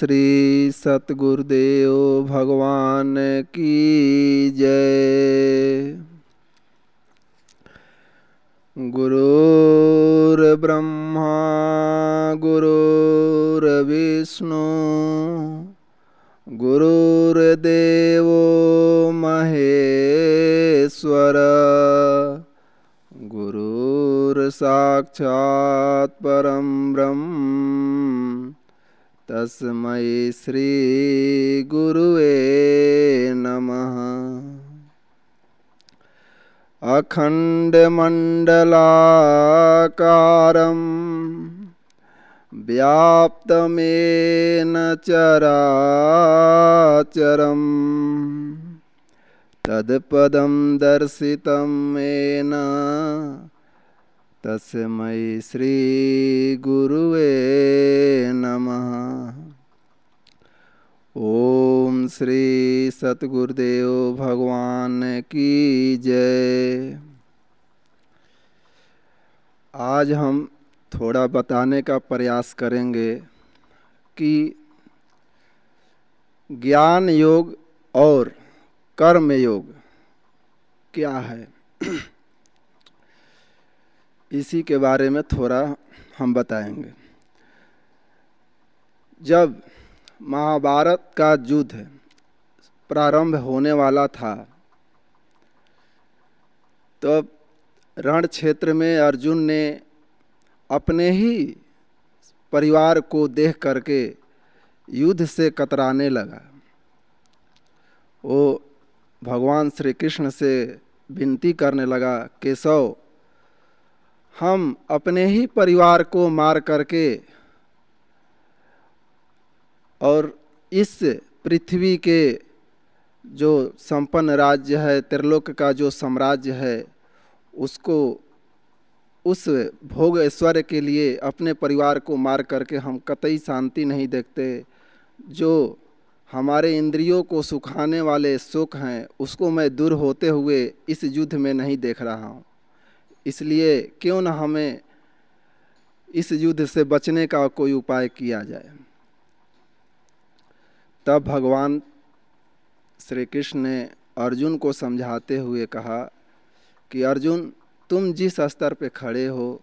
श्री सतगुरुदेव भगवान की जय। गुरुर्ब्रह्मा गुरुर्विष्णु गुरुर्देव महेश्वर गुरुर्साक्षात् परं ब्रह्म। तस्मै श्रीगुरुवे नमः। अखण्डमण्डलाकारं व्याप्तमेन चराचरम् तत्पदं दर्शितं येन तस्मै श्रीगुरुवे नमः। ओम श्री सतगुरुदेव भगवान की जय। आज हम थोड़ा बताने का प्रयास करेंगे कि ज्ञान योग और कर्म योग क्या है। इसी के बारे में थोड़ा हम बताएँगे। जब महाभारत का युद्ध प्रारंभ होने वाला था तो रण क्षेत्र में अर्जुन ने अपने ही परिवार को देख करके युद्ध से कतराने लगा। वो भगवान श्री कृष्ण से विनती करने लगा, केशव हम अपने ही परिवार को मार करके और इस पृथ्वी के जो संपन्न राज्य है, त्रिलोक का जो साम्राज्य है, उसको, उस भोग ऐश्वर्य के लिए अपने परिवार को मार करके हम कतई शांति नहीं देखते। जो हमारे इंद्रियों को सुखाने वाले सुख हैं, उसको मैं दूर होते हुए इस युद्ध में नहीं देख रहा हूँ। इसलिए क्यों न हमें इस युद्ध से बचने का कोई उपाय किया जाए। तब भगवान श्री कृष्ण ने अर्जुन को समझाते हुए कहा कि, अर्जुन, तुम जिस स्तर पे खड़े हो,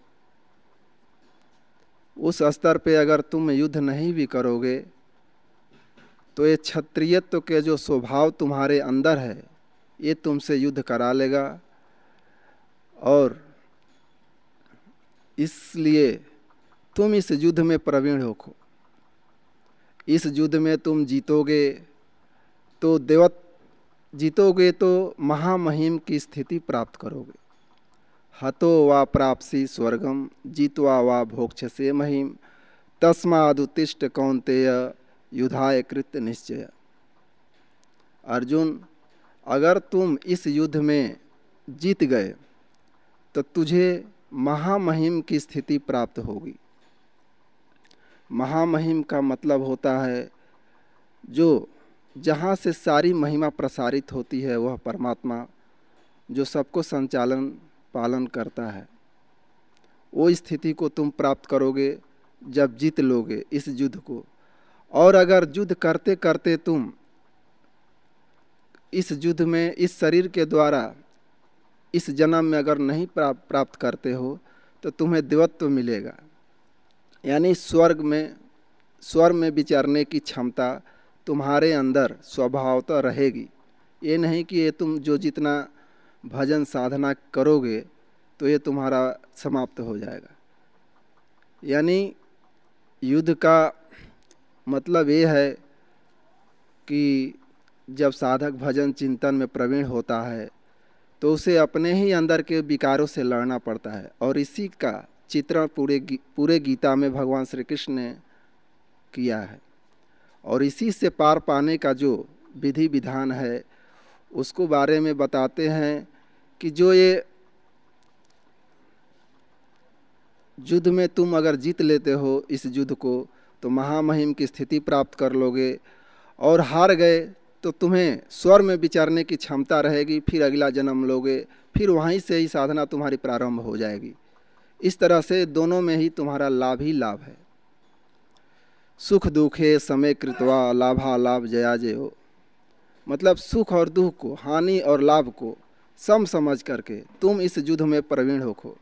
उस स्तर पे अगर तुम युद्ध नहीं भी करोगे तो ये क्षत्रियत्व के जो स्वभाव तुम्हारे अंदर है, ये तुमसे युद्ध करा लेगा और इसलिए तुम इस युद्ध में प्रवीण हो इस युद्ध में तुम जीतोगे तो देवत जीतोगे तो महामहिम की स्थिति प्राप्त करोगे। हतो वा प्राप्सी स्वर्गम, जीतवा वा भोक्ष से महिम। तस्मादुतिष्ठ कौंतेय युद्धाय कृत्य निश्चय। अर्जुन, अगर तुम इस युद्ध में जीत गए तो तुझे महामहिम की स्थिति प्राप्त होगी। महामहिम का मतलब होता है, जो जहाँ से सारी महिमा प्रसारित होती है, वह परमात्मा, जो सबको संचालन, पालन करता है। वो स्थिति को तुम प्राप्त करोगे, जब जीत लोगे इस युद्ध को। और अगर युद्ध करते करते तुम इस युद्ध में, इस शरीर के द्वारा इस जन्म में अगर नहीं प्राप्त करते हो तो तुम्हें दिवत्व मिलेगा। यानी स्वर्ग में स्वर में विचारने की क्षमता तुम्हारे अंदर स्वभावतः रहेगी। ये नहीं कि ये तुम जो जितना भजन साधना करोगे तो ये तुम्हारा समाप्त हो जाएगा। यानी युद्ध का मतलब ये है कि जब साधक भजन चिंतन में प्रवीण होता है तो उसे अपने ही अंदर के विकारों से लड़ना पड़ता है। और इसी का चित्रण पूरे गी, पूरे गीता में भगवान श्री कृष्ण ने किया है। और इसी से पार पाने का जो विधि विधान है उसको बारे में बताते हैं कि जो ये युद्ध में तुम अगर जीत लेते हो इस युद्ध को तो महामहिम की स्थिति प्राप्त कर लोगे और हार गए तो तुम्हें स्वर में विचारने की क्षमता रहेगी, फिर अगला जन्म लोगे, फिर वहीं से ही साधना तुम्हारी प्रारंभ हो जाएगी। इस तरह से दोनों में ही तुम्हारा लाभ ही लाभ है। सुख दुखे समय कृतवा लाभा लाभ जया जय। हो मतलब सुख और दुख को, हानि और लाभ को सम समझ करके तुम इस युद्ध में प्रवीण होखो।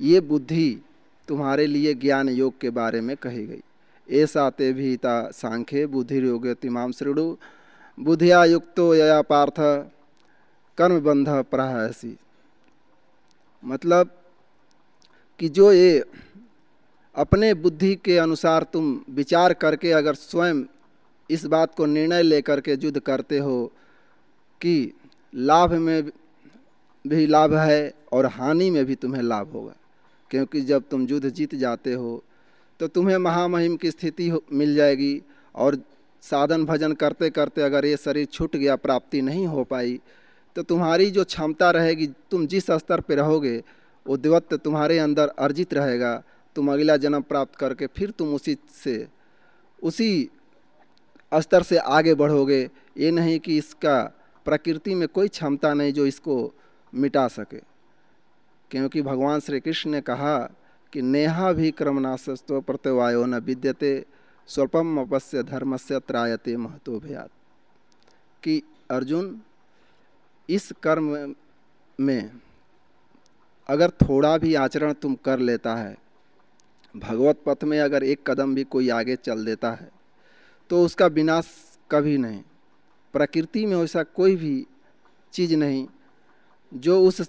ये बुद्धि तुम्हारे लिए ज्ञान योग के बारे में कही गई। ऐसा ते भीता सांख्य बुद्धि योग तिमाम श्रेणु। बुद्धिया युक्तो यया पार्थ कर्म बंध प्रहसी। मतलब कि जो ये अपने बुद्धि के अनुसार तुम विचार करके अगर स्वयं इस बात को निर्णय लेकर के युद्ध करते हो कि लाभ में भी लाभ है और हानि में भी तुम्हें लाभ होगा। क्योंकि जब तुम युद्ध जीत जाते हो तो तुम्हें महामहिम की स्थिति मिल जाएगी और साधन भजन करते करते अगर ये शरीर छूट गया, प्राप्ति नहीं हो पाई तो तुम्हारी जो क्षमता रहेगी, तुम जिस स्तर पर रहोगे, वो दिवत्त तुम्हारे अंदर अर्जित रहेगा। तुम अगला जन्म प्राप्त करके फिर तुम उसी से, उसी स्तर से आगे बढ़ोगे। ये नहीं कि इसका प्रकृति में कोई क्षमता नहीं जो इसको मिटा सके। क्योंकि भगवान श्री कृष्ण ने कहा कि नेहा भी क्रमनाशस्व प्रत्यवायो न विद्यते स्वल्पम धर्म से त्रायते महतो भयात कि अर्जुन इस कर्म में अगर थोड़ा भी आचरण तुम कर लेता है, भगवत पथ में अगर एक कदम भी कोई आगे चल देता है तो उसका विनाश कभी नहीं। प्रकृति में वैसा कोई भी चीज़ नहीं जो उस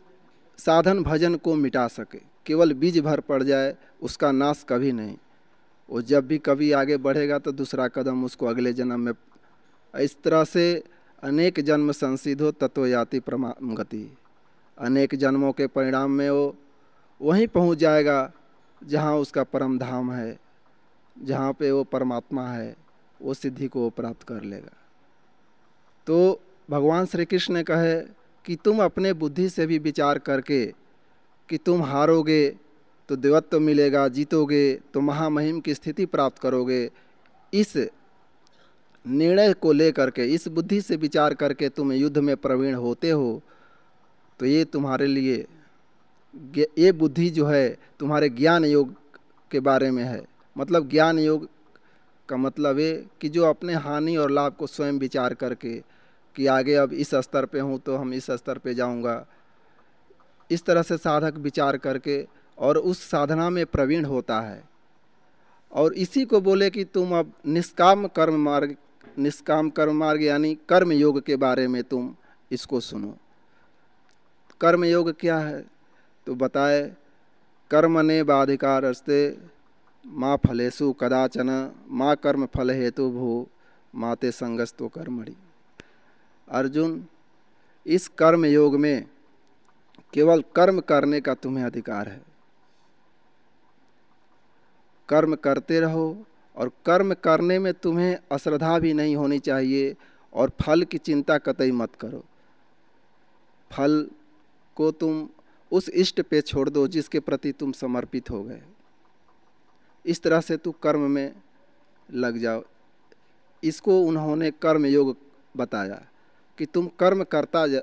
साधन भजन को मिटा सके। केवल बीज भर पड़ जाए, उसका नाश कभी नहीं। वो जब भी कभी आगे बढ़ेगा तो दूसरा कदम उसको अगले जन्म में इस तरह से अनेक जन्म संसिधो तत्व याति गति। अनेक जन्मों के परिणाम में वो वहीं पहुँच जाएगा जहाँ उसका परम धाम है, जहाँ पे वो परमात्मा है, वो सिद्धि को वो प्राप्त कर लेगा। तो भगवान श्री कृष्ण ने कहे कि तुम अपने बुद्धि से भी विचार करके कि तुम हारोगे तो देवत्व मिलेगा, जीतोगे तो महामहिम की स्थिति प्राप्त करोगे। इस निर्णय को लेकर के, इस बुद्धि से विचार करके तुम युद्ध में प्रवीण होते हो तो ये तुम्हारे लिए ये बुद्धि जो है, तुम्हारे ज्ञान योग के बारे में है। मतलब ज्ञान योग का मतलब ये कि जो अपने हानि और लाभ को स्वयं विचार करके कि आगे अब इस स्तर पे हूँ तो हम इस स्तर पे जाऊँगा। इस तरह से साधक विचार करके और उस साधना में प्रवीण होता है। और इसी को बोले कि तुम अब निष्काम कर्म मार्ग, निष्काम कर्म मार्ग यानी कर्म योग के बारे में तुम इसको सुनो। कर्म योग क्या है? तो बताए, कर्म ने बाधिकार रस्ते माँ फलेशु कदाचन, माँ कर्म फल हेतु भू, माते संगस्तो कर्मणि। अर्जुन, इस कर्म योग में केवल कर्म करने का तुम्हें अधिकार है। कर्म करते रहो और कर्म करने में तुम्हें अश्रद्धा भी नहीं होनी चाहिए और फल की चिंता कतई मत करो। फल को तुम उस इष्ट पे छोड़ दो जिसके प्रति तुम समर्पित हो गए। इस तरह से तू कर्म में लग जाओ। इसको उन्होंने कर्म योग बताया कि तुम कर्म करता जा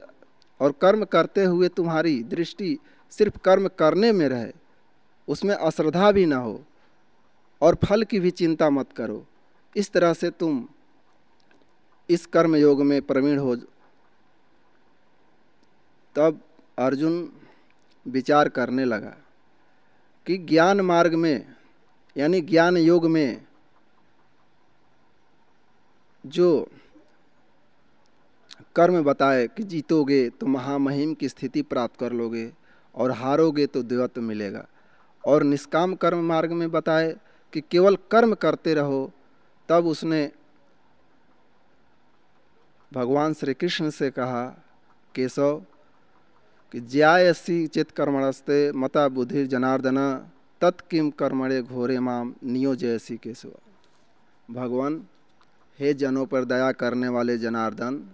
और कर्म करते हुए तुम्हारी दृष्टि सिर्फ़ कर्म करने में रहे, उसमें अश्रद्धा भी ना हो। और फल की भी चिंता मत करो। इस तरह से तुम इस कर्म योग में प्रवीण हो तब अर्जुन विचार करने लगा कि ज्ञान मार्ग में, यानी ज्ञान योग में जो कर्म बताए कि जीतोगे तो महामहिम की स्थिति प्राप्त कर लोगे और हारोगे तो देवत्व मिलेगा। और निष्काम कर्म मार्ग में बताए कि केवल कर्म करते रहो, तब उसने भगवान श्री कृष्ण से कहा, केशव, कि ज्यायसी चित कर्मणस्ते मता बुद्धि जनार्दन तत्किम कर्मणे घोरे माम नियोजयसी केशव। भगवान, हे जनों पर दया करने वाले जनार्दन,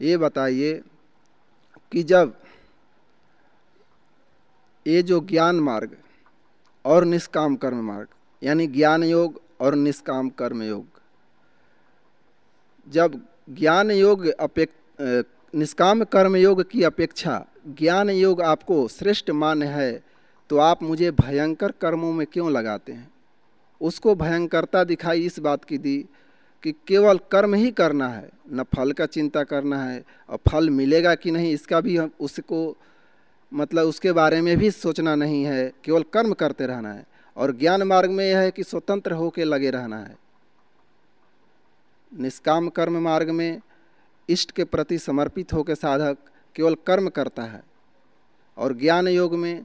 ये बताइए कि जब ये जो ज्ञान मार्ग और निष्काम कर्म मार्ग यानी ज्ञान योग और निष्काम कर्म योग जब ज्ञान योग अपेक्ष निष्काम कर्म योग की अपेक्षा ज्ञान योग आपको श्रेष्ठ मान्य है तो आप मुझे भयंकर कर्मों में क्यों लगाते हैं? उसको भयंकरता दिखाई इस बात की दी कि केवल कर्म ही करना है, न फल का चिंता करना है, और फल मिलेगा कि नहीं, इसका भी हम, उसको मतलब उसके बारे में भी सोचना नहीं है, केवल कर्म करते रहना है। और ज्ञान मार्ग में यह है कि स्वतंत्र होकर लगे रहना है। निष्काम कर्म मार्ग में इष्ट के प्रति समर्पित होकर साधक केवल कर्म करता है और ज्ञान योग में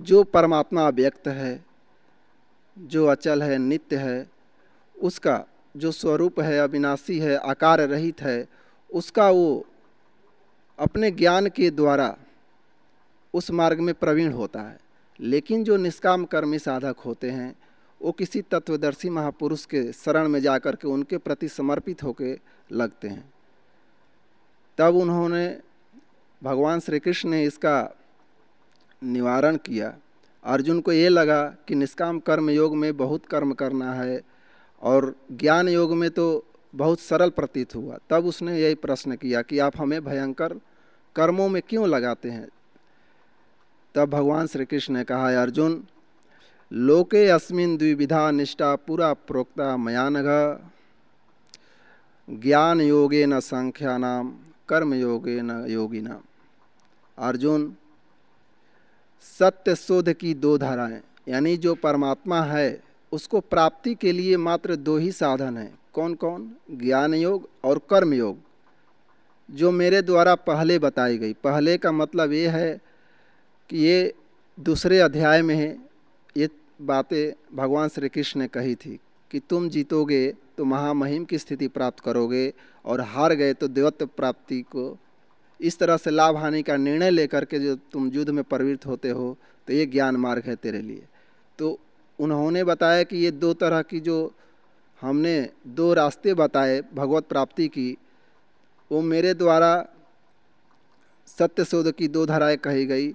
जो परमात्मा व्यक्त है, जो अचल है, नित्य है, उसका जो स्वरूप है, अविनाशी है, आकार रहित है, उसका वो अपने ज्ञान के द्वारा उस मार्ग में प्रवीण होता है। लेकिन जो निष्काम कर्मी साधक होते हैं, वो किसी तत्वदर्शी महापुरुष के शरण में जाकर के उनके प्रति समर्पित होकर लगते हैं। तब उन्होंने भगवान श्री कृष्ण ने इसका निवारण किया। अर्जुन को ये लगा कि निष्काम कर्म योग में बहुत कर्म करना है और ज्ञान योग में तो बहुत सरल प्रतीत हुआ। तब उसने यही प्रश्न किया कि आप हमें भयंकर कर्मों में क्यों लगाते हैं? तब भगवान श्री कृष्ण ने कहा अर्जुन, लोके अस्मिन द्विविधा निष्ठा पूरा प्रोक्ता मयानघ। ज्ञान योगे न संख्या नाम कर्म योगे न योगिना। अर्जुन, सत्य शोध की दो धाराएँ, यानी जो परमात्मा है, उसको प्राप्ति के लिए मात्र दो ही साधन हैं। कौन कौन ज्ञान योग और कर्म योग जो मेरे द्वारा पहले बताई गई। पहले का मतलब ये है कि ये दूसरे अध्याय में है, ये बातें भगवान श्री कृष्ण ने कही थी कि तुम जीतोगे तो महामहिम की स्थिति प्राप्त करोगे और हार गए तो देवत्व प्राप्ति को। इस तरह से लाभ हानि का निर्णय लेकर के जो तुम युद्ध में प्रवृत्त होते हो तो ये ज्ञान मार्ग है तेरे लिए। तो उन्होंने बताया कि ये दो तरह की जो हमने दो रास्ते बताए भगवत प्राप्ति की, वो मेरे द्वारा सत्य शोध की दो धाराएँ कही गई।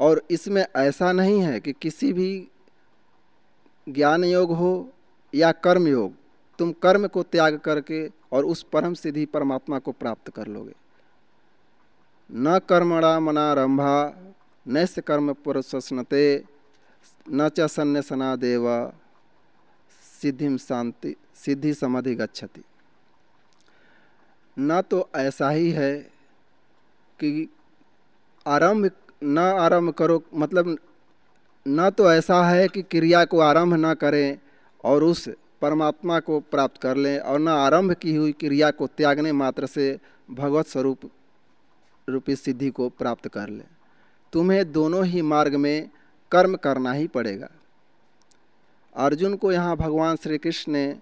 और इसमें ऐसा नहीं है कि किसी भी ज्ञान योग हो या कर्म योग तुम कर्म को त्याग करके और उस परम सिद्धि परमात्मा को प्राप्त कर लोगे। न कर्मणा मनारंभा नैस कर्म पुरुषनते न च देव, सिद्धि शांति, सिद्धि समाधि गच्छति। न तो ऐसा ही है कि आरंभ न आरंभ करो मतलब न तो ऐसा है कि क्रिया को आरंभ न करें और उस परमात्मा को प्राप्त कर लें और न आरंभ की हुई क्रिया को त्यागने मात्र से भगवत स्वरूप रूपी सिद्धि को प्राप्त कर लें। तुम्हें दोनों ही मार्ग में कर्म करना ही पड़ेगा। अर्जुन को यहाँ भगवान श्री कृष्ण ने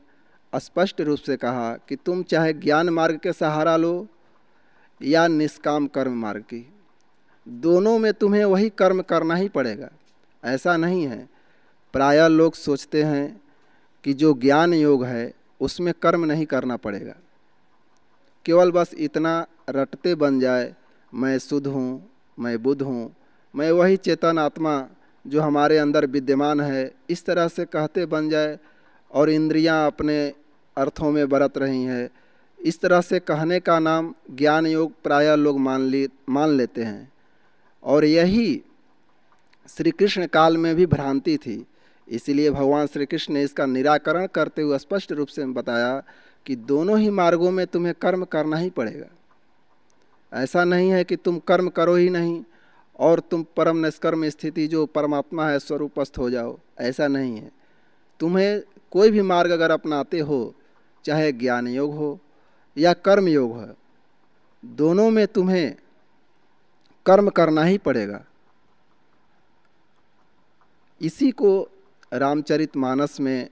स्पष्ट रूप से कहा कि तुम चाहे ज्ञान मार्ग के सहारा लो या निष्काम कर्म मार्ग की। दोनों में तुम्हें वही कर्म करना ही पड़ेगा। ऐसा नहीं है। प्रायः लोग सोचते हैं कि जो ज्ञान योग है, उसमें कर्म नहीं करना पड़ेगा। केवल बस इतना रटते बन जाए, मैं शुद्ध हूँ, मैं बुद्ध हूँ, मैं वही चेतन आत्मा जो हमारे अंदर विद्यमान है, इस तरह से कहते बन जाए और इंद्रियाँ अपने अर्थों में बरत रही हैं। इस तरह से कहने का नाम ज्ञान योग प्रायः लोग मान ली, मान लेते हैं। और यही श्री कृष्ण काल में भी भ्रांति थी। इसीलिए भगवान श्री कृष्ण ने इसका निराकरण करते हुए स्पष्ट रूप से बताया कि दोनों ही मार्गों में तुम्हें कर्म करना ही पड़ेगा। ऐसा नहीं है कि तुम कर्म करो ही नहीं और तुम परम निष्कर्म स्थिति जो परमात्मा है स्वरूपस्थ हो जाओ। ऐसा नहीं है। तुम्हें कोई भी मार्ग अगर अपनाते हो, चाहे ज्ञान योग हो या कर्म योग हो, दोनों में तुम्हें कर्म करना ही पड़ेगा। इसी को रामचरित मानस में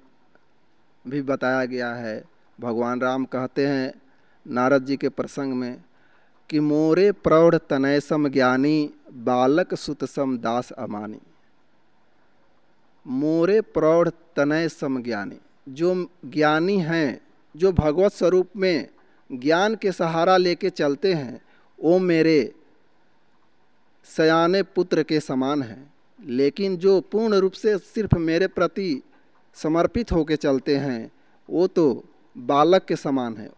भी बताया गया है। भगवान राम कहते हैं, नारद जी के प्रसंग में, कि मोरे प्रौढ़ तनय सम ज्ञानी, बालक सुतसम दास अमानी। मोरे प्रौढ़ तनय सम ज्ञानी। जो ज्ञानी हैं, जो भगवत स्वरूप में ज्ञान के सहारा लेके चलते हैं वो मेरे सयाने पुत्र के समान हैं, लेकिन जो पूर्ण रूप से सिर्फ़ मेरे प्रति समर्पित होकर चलते हैं, वो तो बालक के समान है।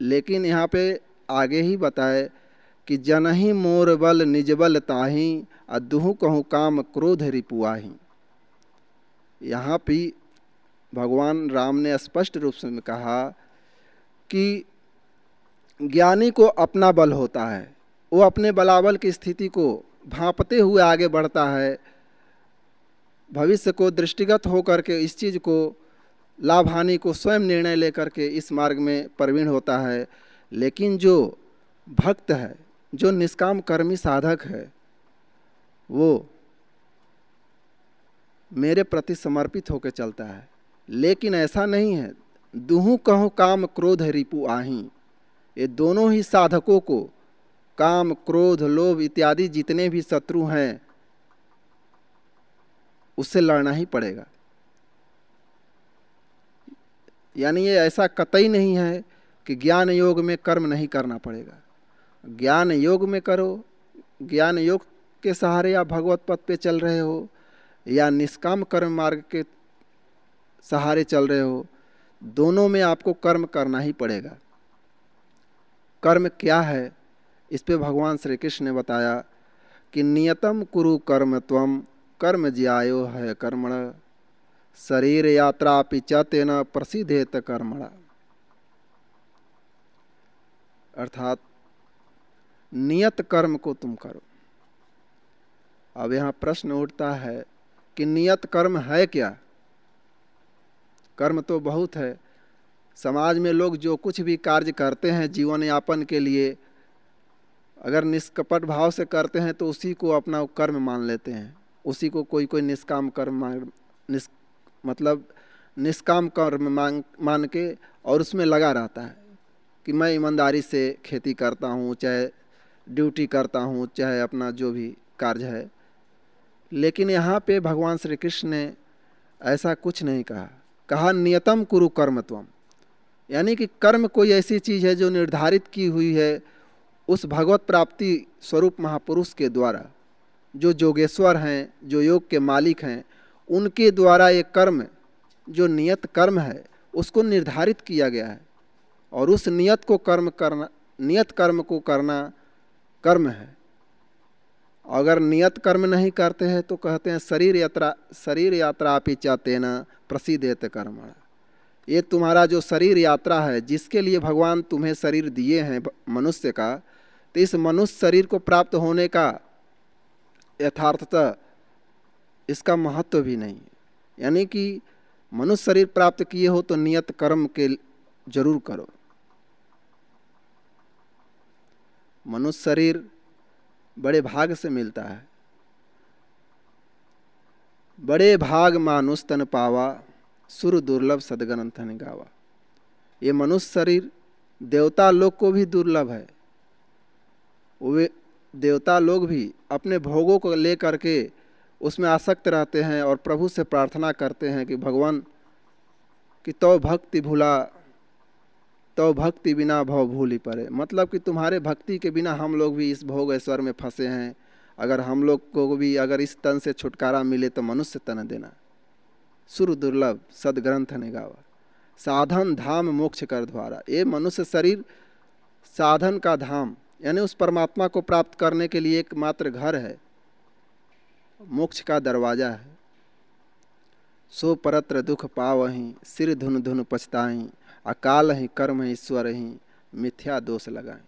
लेकिन यहाँ पे आगे ही बताए कि जनही मोर बल निज बल ताही अदुहु कहूँ काम क्रोध रिपुआही। यहाँ भी भगवान राम ने स्पष्ट रूप से कहा कि ज्ञानी को अपना बल होता है वो अपने बलाबल की स्थिति को भांपते हुए आगे बढ़ता है। भविष्य को दृष्टिगत होकर के इस चीज़ को लाभ हानि को स्वयं निर्णय लेकर के इस मार्ग में प्रवीण होता है। लेकिन जो भक्त है, जो निष्काम कर्मी साधक है, वो मेरे प्रति समर्पित होकर चलता है। लेकिन ऐसा नहीं है, दुहू कहूँ काम क्रोध रिपु आही। ये दोनों ही साधकों को काम, क्रोध, लोभ इत्यादि जितने भी शत्रु हैं, उससे लड़ना ही पड़ेगा। यानी ये ऐसा कतई नहीं है कि ज्ञान योग में कर्म नहीं करना पड़ेगा। ज्ञान योग में करो, ज्ञान योग के सहारे या भगवत पथ पे चल रहे हो, या निष्काम कर्म मार्ग के सहारे चल रहे हो, दोनों में आपको कर्म करना ही पड़ेगा। कर्म क्या है? इस पे भगवान श्री कृष्ण ने बताया कि नियतम कुरु कर्म त्वम कर्म ज्यायो है कर्मण। शरीर यात्रा पिचा तेना प्रसिद्धेत कर्मणा। अर्थात नियत कर्म को तुम करो। अब यहाँ प्रश्न उठता है कि नियत कर्म है क्या? कर्म तो बहुत है। समाज में लोग जो कुछ भी कार्य करते हैं जीवन यापन के लिए अगर निष्कपट भाव से करते हैं तो उसी को अपना कर्म मान लेते हैं। उसी को कोई कोई निष्काम कर्म निस् मतलब निष्काम कर्म मान मान के और उसमें लगा रहता है कि मैं ईमानदारी से खेती करता हूँ, चाहे ड्यूटी करता हूँ, चाहे अपना जो भी कार्य है। लेकिन यहाँ पे भगवान श्री कृष्ण ने ऐसा कुछ नहीं कहा। कहा, नियतम कुरु कर्म यानी कि कर्म कोई ऐसी चीज़ है जो निर्धारित की हुई है उस भगवत प्राप्ति स्वरूप महापुरुष के द्वारा, जो जोगेश्वर हैं, जो योग के मालिक हैं, उनके द्वारा ये कर्म, जो नियत कर्म है, उसको निर्धारित किया गया है। और उस नियत को कर्म करना, नियत कर्म को करना कर्म है। अगर नियत कर्म नहीं करते हैं तो कहते हैं, शरीर यात्रा शरीर यात्रा आप ही चाहते न प्रसिद्धेत कर्म ये तुम्हारा जो शरीर यात्रा है, जिसके लिए भगवान तुम्हें शरीर दिए हैं मनुष्य का तो इस मनुष्य शरीर को प्राप्त होने का यथार्थता, इसका महत्व भी नहीं है। यानी कि मनुष्य शरीर प्राप्त किए हो तो नियत कर्म के ज़रूर करो। मनुष्य शरीर बड़े भाग से मिलता है। बड़े भाग मानुष तन पावा, सुर दुर्लभ सदग्रंथन गावा। ये मनुष्य शरीर देवता लोग को भी दुर्लभ है। वे देवता लोग भी अपने भोगों को लेकर के उसमें आसक्त रहते हैं और प्रभु से प्रार्थना करते हैं कि भगवान, कि तो भक्ति भूला तो भक्ति बिना भव भूली पड़े। मतलब कि तुम्हारे भक्ति के बिना हम लोग भी इस भोग ऐश्वर में फंसे हैं। अगर हम लोग को भी अगर इस तन से छुटकारा मिले तो मनुष्य तन देना। सुर दुर्लभ, सदग्रंथ ने गावा साधन धाम मोक्ष कर द्वारा। ये मनुष्य शरीर, साधन का धाम। यानी उस परमात्मा को प्राप्त करने के लिए एकमात्र घर है। मोक्ष का दरवाज़ा है। सो परत्र दुख पावही, सिर धुन धुन पछताही अकाल ही कर्म ही ईश्वर ही, मिथ्या दोष लगाए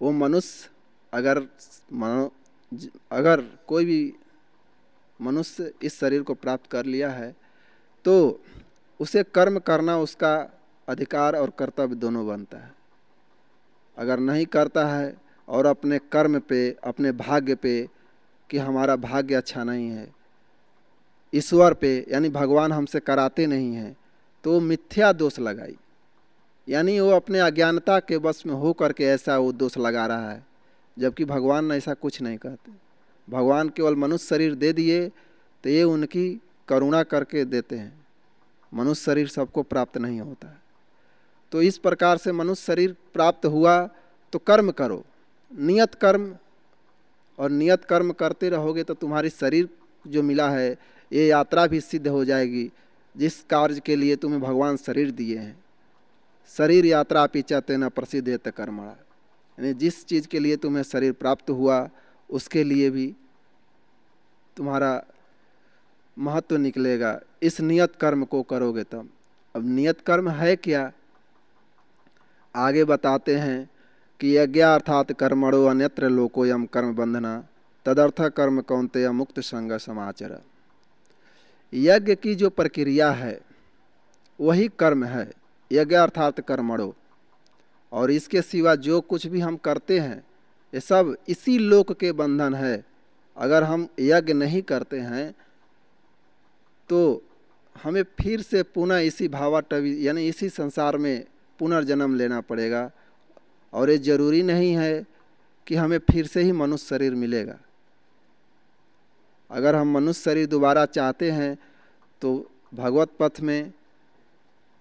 वो मनुष्य अगर मनो, अगर कोई भी मनुष्य इस शरीर को प्राप्त कर लिया है तो उसे कर्म करना उसका अधिकार और कर्तव्य दोनों बनता है। अगर नहीं करता है और अपने कर्म पे, अपने भाग्य पे कि हमारा भाग्य अच्छा नहीं है, ईश्वर पे, यानी भगवान हमसे कराते नहीं हैं तो मिथ्या दोष लगाई। यानी वो अपने अज्ञानता के बस में हो करके ऐसा वो दोष लगा रहा है, जबकि भगवान ऐसा कुछ नहीं कहते। भगवान केवल मनुष्य शरीर दे दिए तो ये उनकी करुणा करके देते हैं। मनुष्य शरीर सबको प्राप्त नहीं होता है। तो इस प्रकार से मनुष्य शरीर प्राप्त हुआ तो कर्म करो। नियत कर्म और नियत कर्म करते रहोगे तो तुम्हारी शरीर जो मिला है, ये यात्रा भी सिद्ध हो जाएगी, जिस कार्य के लिए तुम्हें भगवान शरीर दिए हैं। शरीर यात्रा पीछा तेना प्रसिद्ध है कर्मणा। यानी जिस चीज़ के लिए तुम्हें शरीर प्राप्त हुआ, उसके लिए भी तुम्हारा महत्व निकलेगा। इस नियत कर्म को करोगे तब। अब नियत कर्म है क्या? आगे बताते हैं कि यज्ञ अर्थात कर्मणो अन्यत्र लोको यम कर्म बंधना तदर्थ कर्म कौनते मुक्त संग समाचार। यज्ञ की जो प्रक्रिया है, वही कर्म है, यज्ञ अर्थात कर्मणो। और इसके सिवा जो कुछ भी हम करते हैं, ये सब इसी लोक के बंधन है। अगर हम यज्ञ नहीं करते हैं तो हमें फिर से पुनः इसी भावाटवी, यानी इसी संसार में पुनर्जन्म लेना पड़ेगा। और ये ज़रूरी नहीं है कि हमें फिर से ही मनुष्य शरीर मिलेगा। अगर हम मनुष्य शरीर दोबारा चाहते हैं तो भगवत पथ में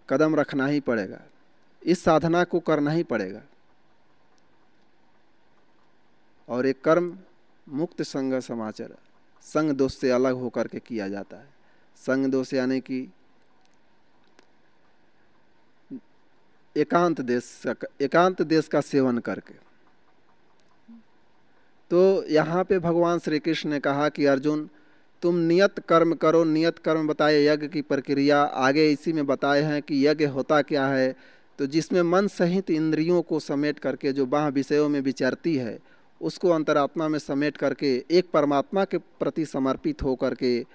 कदम रखना ही पड़ेगा। इस साधना को करना ही पड़ेगा। और एक कर्म मुक्त संग समाचार, संग दोष से अलग होकर के किया जाता है। संग दोष यानी कि एकांत देश का, एकांत देश का सेवन करके। तो यहाँ पे भगवान श्री कृष्ण ने कहा कि अर्जुन, तुम नियत कर्म करो, नियत कर्म बताए यज्ञ की प्रक्रिया। आगे इसी में बताए हैं कि यज्ञ होता क्या है। तो जिसमें मन सहित इंद्रियों को समेट करके जो बाह विषयों में विचरती है, उसको अंतरात्मा में समेट करके एक परमात्मा के प्रति समर्पित हो करके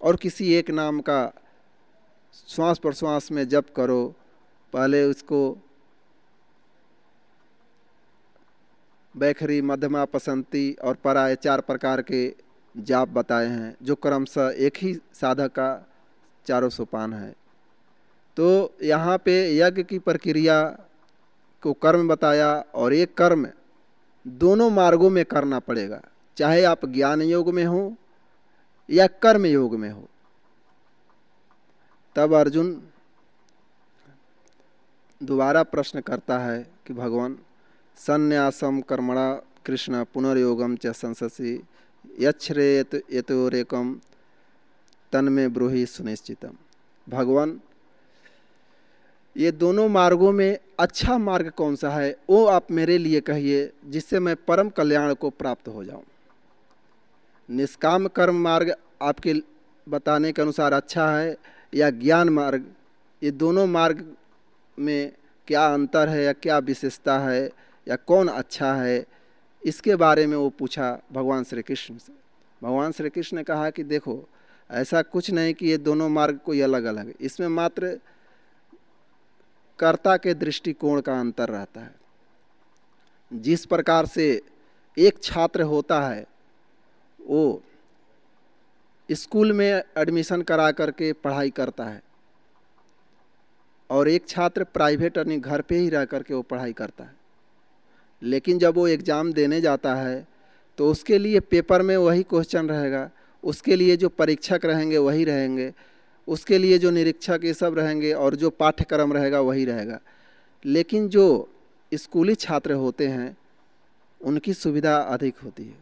और किसी एक नाम का श्वास प्रश्वास में जप करो। पहले उसको बैखरी, मध्यमा, पसंती और पराय चार प्रकार के जाप बताए हैं, जो क्रमशः एक ही साधक का चारों सोपान है। तो यहाँ पे यज्ञ की प्रक्रिया को कर्म बताया और एक कर्म दोनों मार्गों में करना पड़ेगा, चाहे आप ज्ञान योग में हो या कर्म योग में हो। तब अर्जुन दोबारा प्रश्न करता है कि भगवान संन्यासम कर्मणा कृष्ण पुनर्योगम च संससी यच्छ्रेत यतोरेकम तन में ब्रूही सुनिश्चितम। भगवान, ये दोनों मार्गों में अच्छा मार्ग कौन सा है, वो आप मेरे लिए कहिए, जिससे मैं परम कल्याण को प्राप्त हो जाऊँ। निष्काम कर्म मार्ग आपके बताने के अनुसार अच्छा है या ज्ञान मार्ग, ये दोनों मार्ग में क्या अंतर है या क्या विशेषता है या कौन अच्छा है, इसके बारे में वो पूछा भगवान श्री कृष्ण से। भगवान श्री कृष्ण ने कहा कि देखो, ऐसा कुछ नहीं कि ये दोनों मार्ग कोई अलग अलग है। इसमें मात्र कर्ता के दृष्टिकोण का अंतर रहता है। जिस प्रकार से एक छात्र होता है, वो स्कूल में एडमिशन करा करके पढ़ाई करता है और एक छात्र प्राइवेट यानी घर पे ही रह करके वो पढ़ाई करता है। लेकिन जब वो एग्ज़ाम देने जाता है तो उसके लिए पेपर में वही क्वेश्चन रहेगा। उसके लिए जो परीक्षक रहेंगे, वही रहेंगे। उसके लिए जो निरीक्षक ये सब रहेंगे और जो पाठ्यक्रम रहेगा, वही रहेगा। लेकिन जो स्कूली छात्र होते हैं, उनकी सुविधा अधिक होती है।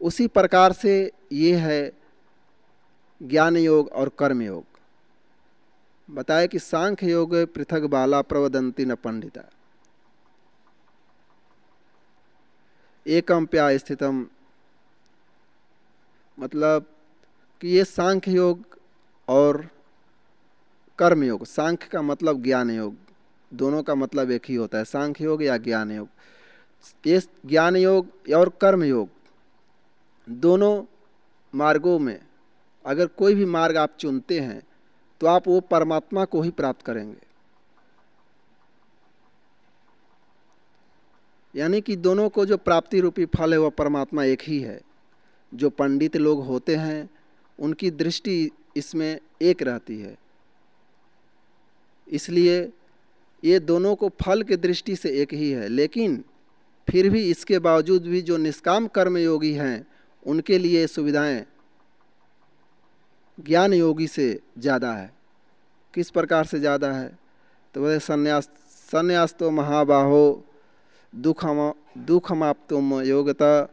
उसी प्रकार से ये है ज्ञान योग और कर्म योग बताया कि सांख्य योग पृथक बाला प्रवदंती न पंडिता। एकम प्या स्थितम। मतलब कि ये सांख्य योग और कर्म योग, सांख्य का मतलब ज्ञान योग, दोनों का मतलब एक ही होता है, सांख्य योग या ज्ञान योग। ये ज्ञान योग और कर्म योग दोनों मार्गों में, अगर कोई भी मार्ग आप चुनते हैं तो आप वो परमात्मा को ही प्राप्त करेंगे। यानी कि दोनों को जो प्राप्ति रूपी फल है वह परमात्मा एक ही है। जो पंडित लोग होते हैं, उनकी दृष्टि इसमें एक रहती है। इसलिए ये दोनों को फल के दृष्टि से एक ही है, लेकिन फिर भी इसके बावजूद भी जो निष्काम कर्म योगी हैं, उनके लिए सुविधाएँ ज्ञान योगी से ज़्यादा है। किस प्रकार से ज़्यादा है? तो वह संन्यास संन्यास तो महाबाहो, दुखम दुखमाप्तुम योगता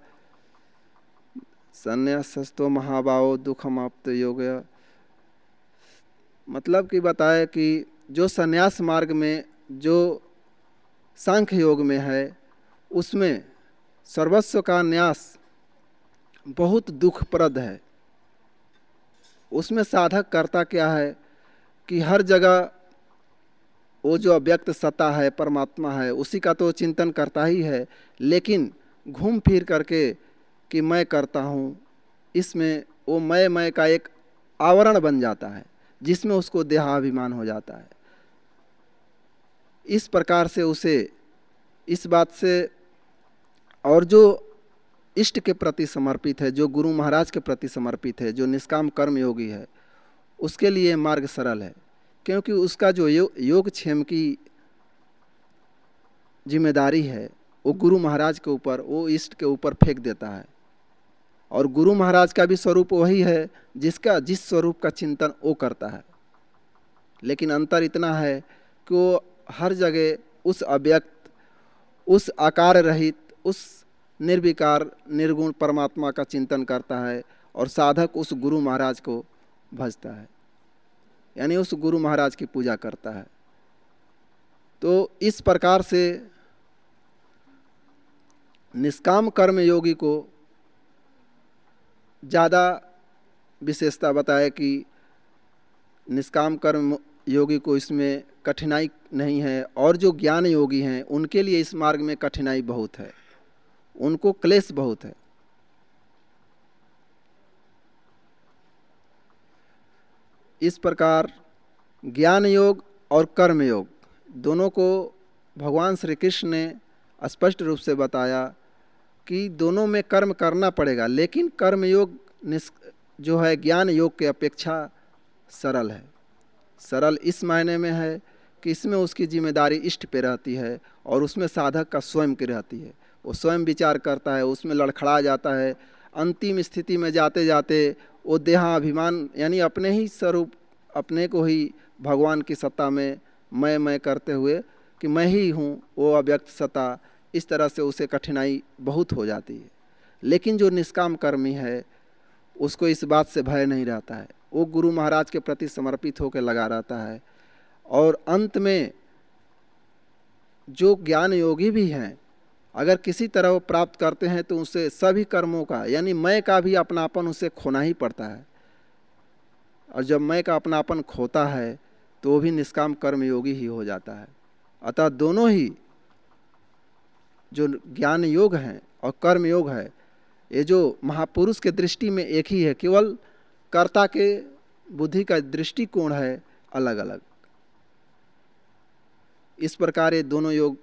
संन्यासस्तो महाबाहो दुखमाप्त योग मतलब कि बताए कि जो संन्यास मार्ग में, जो सांख्य योग में है, उसमें सर्वस्व का न्यास बहुत दुखप्रद है। उसमें साधक करता क्या है कि हर जगह वो जो अव्यक्त सत्ता है, परमात्मा है, उसी का तो चिंतन करता ही है। लेकिन घूम फिर करके कि मैं करता हूँ, इसमें वो मैं मैं का एक आवरण बन जाता है, जिसमें उसको देहाभिमान हो जाता है। इस प्रकार से उसे, इस बात से और जो इष्ट के प्रति समर्पित है जो गुरु महाराज के प्रति समर्पित है जो निष्काम कर्म योगी है उसके लिए मार्ग सरल है। क्योंकि उसका जो यो, योग क्षेम की ज़िम्मेदारी है वो गुरु महाराज के ऊपर वो इष्ट के ऊपर फेंक देता है। और गुरु महाराज का भी स्वरूप वही है जिसका जिस स्वरूप का चिंतन वो करता है। लेकिन अंतर इतना है कि वो हर जगह उस अव्यक्त उस आकार रहित उस निर्विकार, निर्गुण परमात्मा का चिंतन करता है और साधक उस गुरु महाराज को भजता है। यानी उस गुरु महाराज की पूजा करता है। तो इस प्रकार से निष्काम कर्म योगी को ज़्यादा विशेषता बताए कि निष्काम कर्म योगी को इसमें कठिनाई नहीं है और जो ज्ञान योगी हैं, उनके लिए इस मार्ग में कठिनाई बहुत है। उनको क्लेश बहुत है। इस प्रकार ज्ञान योग और कर्म योग दोनों को भगवान श्री कृष्ण ने स्पष्ट रूप से बताया कि दोनों में कर्म करना पड़ेगा, लेकिन कर्म योग जो है ज्ञान योग के अपेक्षा सरल है। सरल इस मायने में है कि इसमें उसकी ज़िम्मेदारी इष्ट पे रहती है और उसमें साधक का स्वयं की रहती है। वो स्वयं विचार करता है, उसमें लड़खड़ा जाता है। अंतिम स्थिति में जाते जाते वो देहाभिमान, यानी अपने ही स्वरूप, अपने को ही भगवान की सत्ता में मैं मैं करते हुए कि मैं ही हूँ, वो अव्यक्त सत्ता, इस तरह से उसे कठिनाई बहुत हो जाती है। लेकिन जो निष्काम कर्मी है, उसको इस बात से भय नहीं रहता है। वो गुरु महाराज के प्रति समर्पित होकर लगा रहता है। और अंत में जो ज्ञान योगी भी हैं अगर किसी तरह वो प्राप्त करते हैं तो उसे सभी कर्मों का, यानी मैं का भी अपनापन उसे खोना ही पड़ता है। और जब मैं का अपनापन खोता है तो वो भी निष्काम कर्म योगी ही हो जाता है। अतः दोनों ही जो ज्ञान योग हैं और कर्म योग है, ये जो महापुरुष के दृष्टि में एक ही है, केवल कर्ता के बुद्धि का दृष्टिकोण है अलग अलग इस प्रकार ये दोनों योग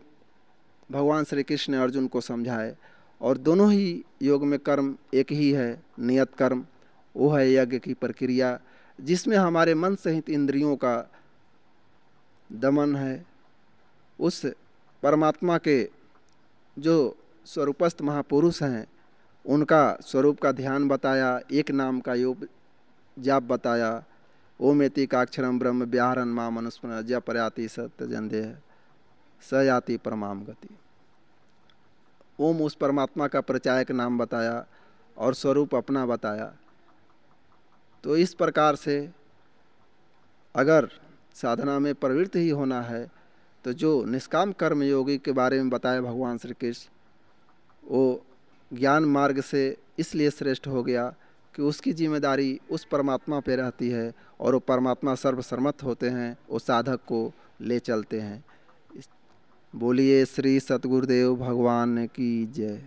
भगवान श्री कृष्ण ने अर्जुन को समझाए, और दोनों ही योग में कर्म एक ही है, नियत कर्म, वो है यज्ञ की प्रक्रिया, जिसमें हमारे मन सहित इंद्रियों का दमन है। उस परमात्मा के जो स्वरूपस्थ महापुरुष हैं, उनका स्वरूप का ध्यान बताया, एक नाम का योग जाप बताया, ओमेति काक्षरम ब्रह्म व्याहरण माँ मनुस्मरण जपयाति सत्य जंदेह स परमाम गति ओम उस परमात्मा का प्रचायक नाम बताया और स्वरूप अपना बताया। तो इस प्रकार से अगर साधना में प्रवृत्त ही होना है तो जो निष्काम कर्म योगी के बारे में बताया भगवान श्री कृष्ण वो ज्ञान मार्ग से इसलिए श्रेष्ठ हो गया कि उसकी ज़िम्मेदारी उस परमात्मा पे रहती है और वो परमात्मा सर्वसम्मत होते हैं, वो साधक को ले चलते हैं। बोलिए श्री सतगुरुदेव भगवान की जय।